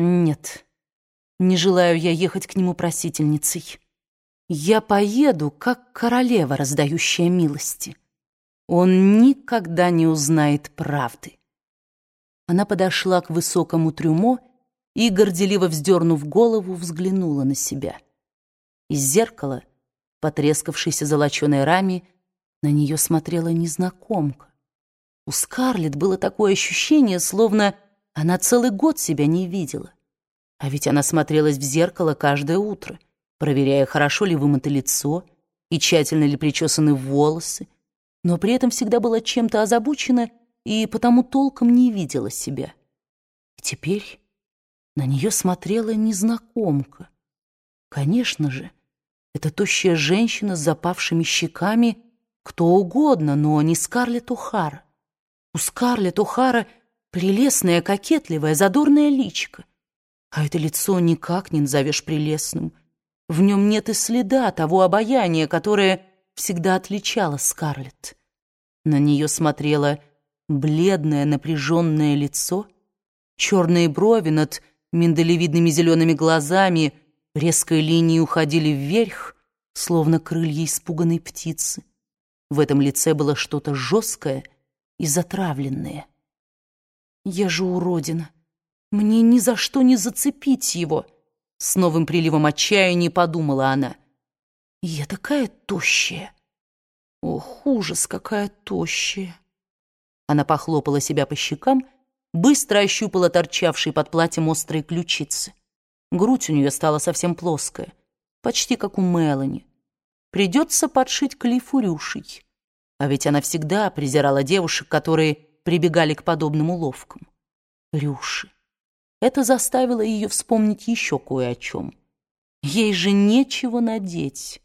Нет, не желаю я ехать к нему просительницей. Я поеду, как королева, раздающая милости. Он никогда не узнает правды. Она подошла к высокому трюмо и, горделиво вздернув голову, взглянула на себя. Из зеркала, потрескавшейся золоченой раме, на нее смотрела незнакомка. У Скарлетт было такое ощущение, словно она целый год себя не видела. А ведь она смотрелась в зеркало каждое утро, проверяя, хорошо ли вымыто лицо и тщательно ли причесаны волосы, но при этом всегда была чем-то озабочена и потому толком не видела себя. И теперь на нее смотрела незнакомка. Конечно же, эта тощая женщина с запавшими щеками кто угодно, но не Скарлетт О'Хара. У Скарлетт О'Хара прелестное, кокетливое, задорное личико. А это лицо никак не назовешь прелестным. В нем нет и следа того обаяния, которое всегда отличало Скарлетт. На нее смотрело бледное напряженное лицо, черные брови над миндалевидными зелеными глазами резкой линией уходили вверх, словно крылья испуганной птицы. В этом лице было что-то жесткое и затравленное. «Я же уродина! Мне ни за что не зацепить его!» С новым приливом отчаяния подумала она. «Я такая тощая! Ох, ужас, какая тощая!» Она похлопала себя по щекам, быстро ощупала торчавшие под платьем острые ключицы. Грудь у нее стала совсем плоская, почти как у Мелани. Придется подшить Клиффу рюшей. А ведь она всегда презирала девушек, которые прибегали к подобным уловкам. Рюши. Это заставило ее вспомнить еще кое о чем. Ей же нечего надеть.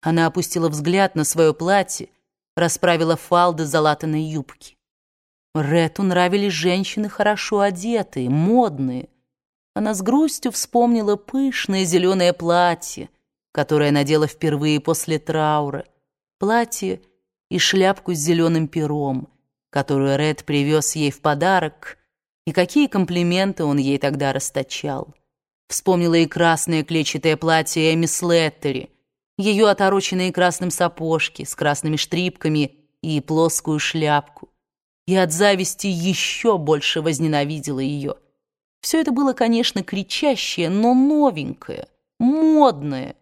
Она опустила взгляд на свое платье, расправила фалды залатанной юбки. Рету нравились женщины хорошо одетые, модные. Она с грустью вспомнила пышное зеленое платье, которое надела впервые после траура. Платье и шляпку с зеленым пером, которую Ред привез ей в подарок, и какие комплименты он ей тогда расточал. Вспомнила и красное клетчатое платье Эми Слеттери, ее отороченные красным сапожки с красными штрипками и плоскую шляпку. И от зависти еще больше возненавидела ее. Все это было, конечно, кричащее, но новенькое, модное,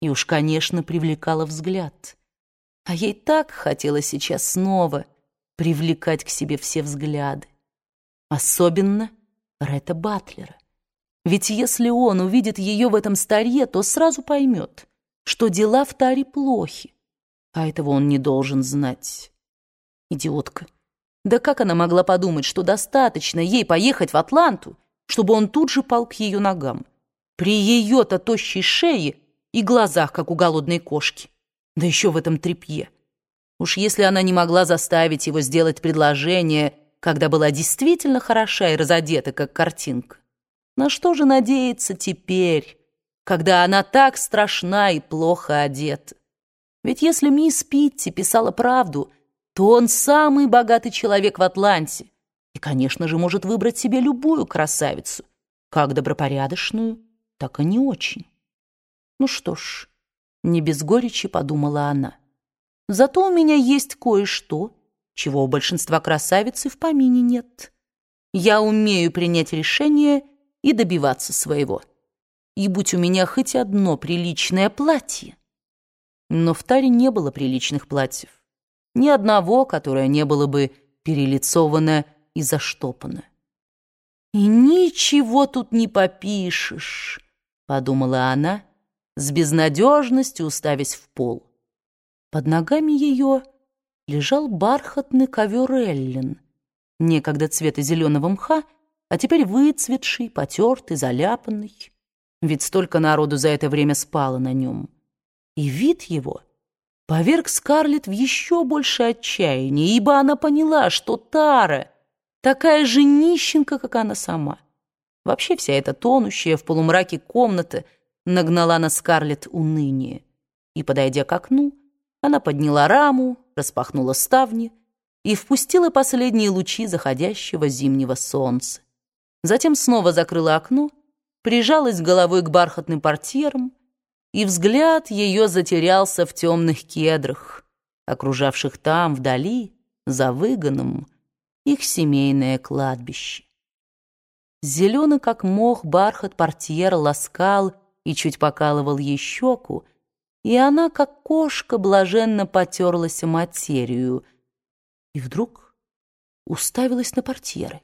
и уж, конечно, привлекало взгляд. А ей так хотелось сейчас снова привлекать к себе все взгляды. Особенно Ретта Батлера. Ведь если он увидит ее в этом старье, то сразу поймет, что дела в Таре плохи. А этого он не должен знать. Идиотка. Да как она могла подумать, что достаточно ей поехать в Атланту, чтобы он тут же пал к ее ногам? При ее-то тощей шее и глазах, как у голодной кошки. Да еще в этом тряпье. Уж если она не могла заставить его сделать предложение, когда была действительно хороша и разодета, как картинка, на что же надеяться теперь, когда она так страшна и плохо одета? Ведь если мисс Питти писала правду, то он самый богатый человек в Атланте и, конечно же, может выбрать себе любую красавицу, как добропорядочную, так и не очень. Ну что ж, не без горечи подумала она. Зато у меня есть кое-что, чего у большинства красавиц и в помине нет. Я умею принять решение и добиваться своего. И будь у меня хоть одно приличное платье. Но в Таре не было приличных платьев. Ни одного, которое не было бы перелицовано и заштопано. «И ничего тут не попишешь», — подумала она, — с безнадежностью уставясь в пол. Под ногами ее лежал бархатный ковер Эллин, некогда цвета зеленого мха, а теперь выцветший, потертый, заляпанный. Ведь столько народу за это время спало на нем. И вид его поверг Скарлетт в еще большее отчаяние, ибо она поняла, что Тара такая же нищенка, как она сама. Вообще вся эта тонущая в полумраке комната — нагнала на Скарлетт уныние. И, подойдя к окну, она подняла раму, распахнула ставни и впустила последние лучи заходящего зимнего солнца. Затем снова закрыла окно прижалась головой к бархатным портьерам, и взгляд ее затерялся в темных кедрах, окружавших там, вдали, за выгоном, их семейное кладбище. Зеленый, как мох, бархат портьер ласкал и чуть покалывал ей щеку, и она, как кошка, блаженно потерлась материю, и вдруг уставилась на портьеры.